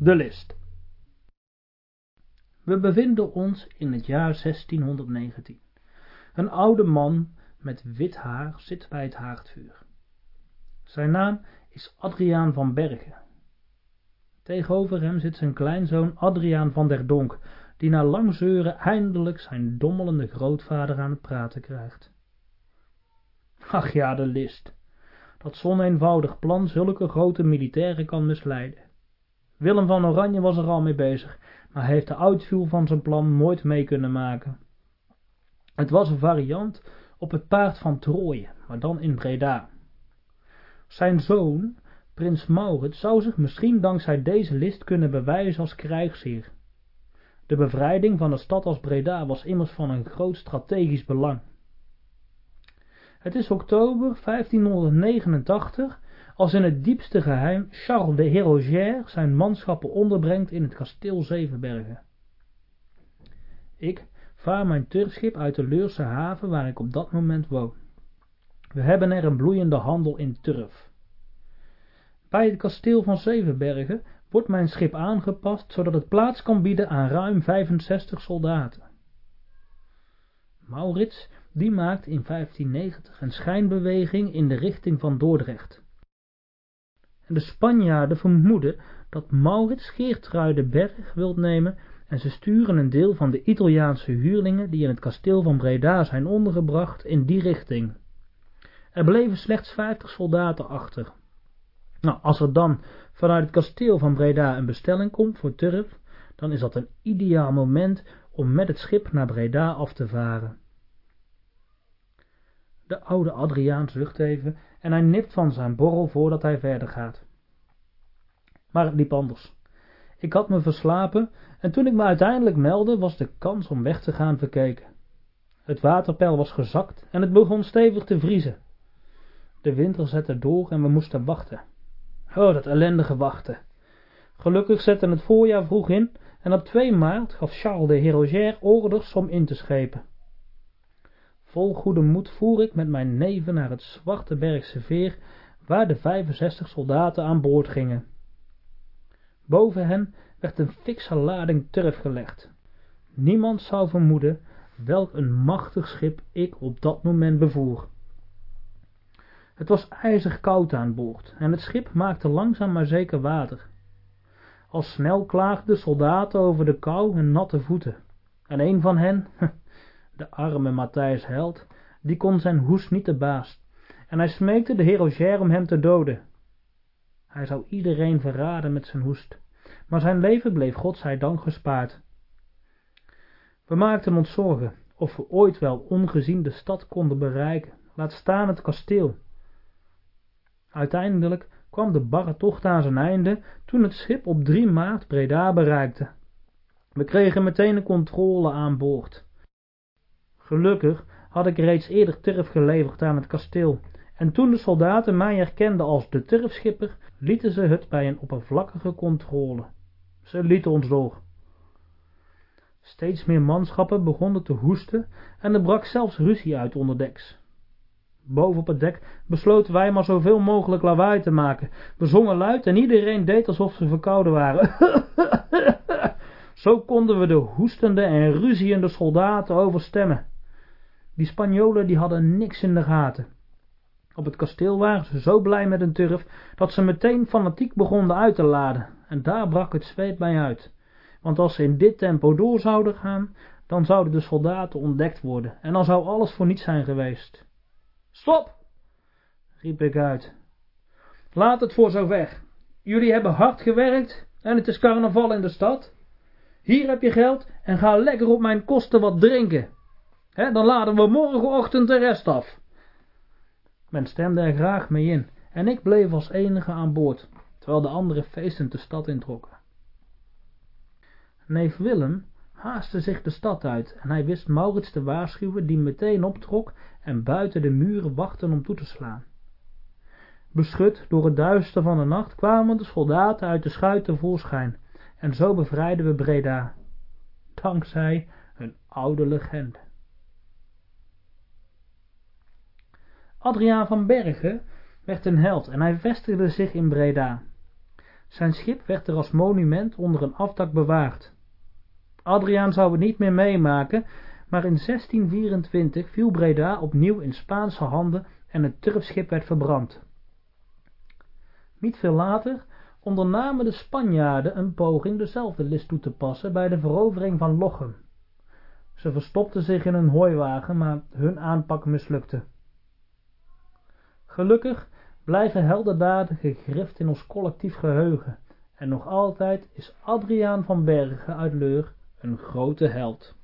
De list. We bevinden ons in het jaar 1619. Een oude man met wit haar zit bij het haardvuur. Zijn naam is Adriaan van Bergen. Tegenover hem zit zijn kleinzoon Adriaan van der Donk, die na lang zeuren eindelijk zijn dommelende grootvader aan het praten krijgt. Ach ja, de list. Dat zo'n eenvoudig plan zulke grote militairen kan misleiden. Willem van Oranje was er al mee bezig, maar heeft de uitvoer van zijn plan nooit mee kunnen maken. Het was een variant op het paard van Troje, maar dan in Breda. Zijn zoon, prins Maurits, zou zich misschien dankzij deze list kunnen bewijzen als krijgsheer. De bevrijding van een stad als Breda was immers van een groot strategisch belang. Het is oktober 1589 als in het diepste geheim Charles de Hérogère zijn manschappen onderbrengt in het kasteel Zevenbergen. Ik vaar mijn turfschip uit de Leurse haven waar ik op dat moment woon. We hebben er een bloeiende handel in turf. Bij het kasteel van Zevenbergen wordt mijn schip aangepast zodat het plaats kan bieden aan ruim 65 soldaten. Maurits die maakt in 1590 een schijnbeweging in de richting van Dordrecht. En de Spanjaarden vermoeden dat Maurits Geertruidenberg wilt nemen en ze sturen een deel van de Italiaanse huurlingen die in het kasteel van Breda zijn ondergebracht in die richting. Er bleven slechts 50 soldaten achter. Nou, als er dan vanuit het kasteel van Breda een bestelling komt voor turf, dan is dat een ideaal moment om met het schip naar Breda af te varen. De oude Adriaan zucht even en hij nipt van zijn borrel voordat hij verder gaat. Maar het liep anders. Ik had me verslapen en toen ik me uiteindelijk meldde was de kans om weg te gaan verkeken. Het waterpeil was gezakt en het begon stevig te vriezen. De winter zette door en we moesten wachten. Oh, dat ellendige wachten. Gelukkig zette het voorjaar vroeg in en op 2 maart gaf Charles de Hérogère orders om in te schepen. Vol goede moed voer ik met mijn neven naar het Zwarte Bergse veer, waar de 65 soldaten aan boord gingen. Boven hen werd een fikse lading turf gelegd. Niemand zou vermoeden welk een machtig schip ik op dat moment bevoer. Het was ijzig koud aan boord en het schip maakte langzaam maar zeker water. Al snel klaagden de soldaten over de kou en natte voeten. En een van hen, de arme Matthijs Held, die kon zijn hoest niet te baas, en hij smeekte de heer om hem te doden. Hij zou iedereen verraden met zijn hoest, maar zijn leven bleef godzijdank gespaard. We maakten ons zorgen of we ooit wel ongezien de stad konden bereiken, laat staan het kasteel. Uiteindelijk kwam de barre tocht aan zijn einde toen het schip op 3 maart Breda bereikte. We kregen meteen een controle aan boord. Gelukkig had ik reeds eerder turf geleverd aan het kasteel, en toen de soldaten mij herkenden als de turfschipper, lieten ze het bij een oppervlakkige controle. Ze lieten ons door. Steeds meer manschappen begonnen te hoesten en er brak zelfs ruzie uit onderdeks. Boven op het dek besloten wij maar zoveel mogelijk lawaai te maken. We zongen luid en iedereen deed alsof ze verkouden waren. Zo konden we de hoestende en ruziende soldaten overstemmen. Die Spanjolen die hadden niks in de gaten. Op het kasteel waren ze zo blij met hun turf, dat ze meteen fanatiek begonnen uit te laden, en daar brak het zweet bij uit. Want als ze in dit tempo door zouden gaan, dan zouden de soldaten ontdekt worden, en dan zou alles voor niets zijn geweest. Stop! riep ik uit. Laat het voor zover. Jullie hebben hard gewerkt, en het is carnaval in de stad. Hier heb je geld, en ga lekker op mijn kosten wat drinken dan laden we morgenochtend de rest af. Men stemde er graag mee in, en ik bleef als enige aan boord, terwijl de andere feestend de stad introkken. Neef Willem haastte zich de stad uit, en hij wist Maurits te waarschuwen, die meteen optrok en buiten de muren wachtte om toe te slaan. Beschut door het duister van de nacht kwamen de soldaten uit de schuit tevoorschijn, en zo bevrijden we Breda, dankzij een oude legende. Adriaan van Bergen werd een held en hij vestigde zich in Breda. Zijn schip werd er als monument onder een afdak bewaard. Adriaan zou het niet meer meemaken, maar in 1624 viel Breda opnieuw in Spaanse handen en het turfschip werd verbrand. Niet veel later ondernamen de Spanjaarden een poging dezelfde list toe te passen bij de verovering van Lochem. Ze verstopten zich in een hooiwagen, maar hun aanpak mislukte. Gelukkig blijven heldendaden gegrift in ons collectief geheugen. En nog altijd is Adriaan van Bergen uit Leur een grote held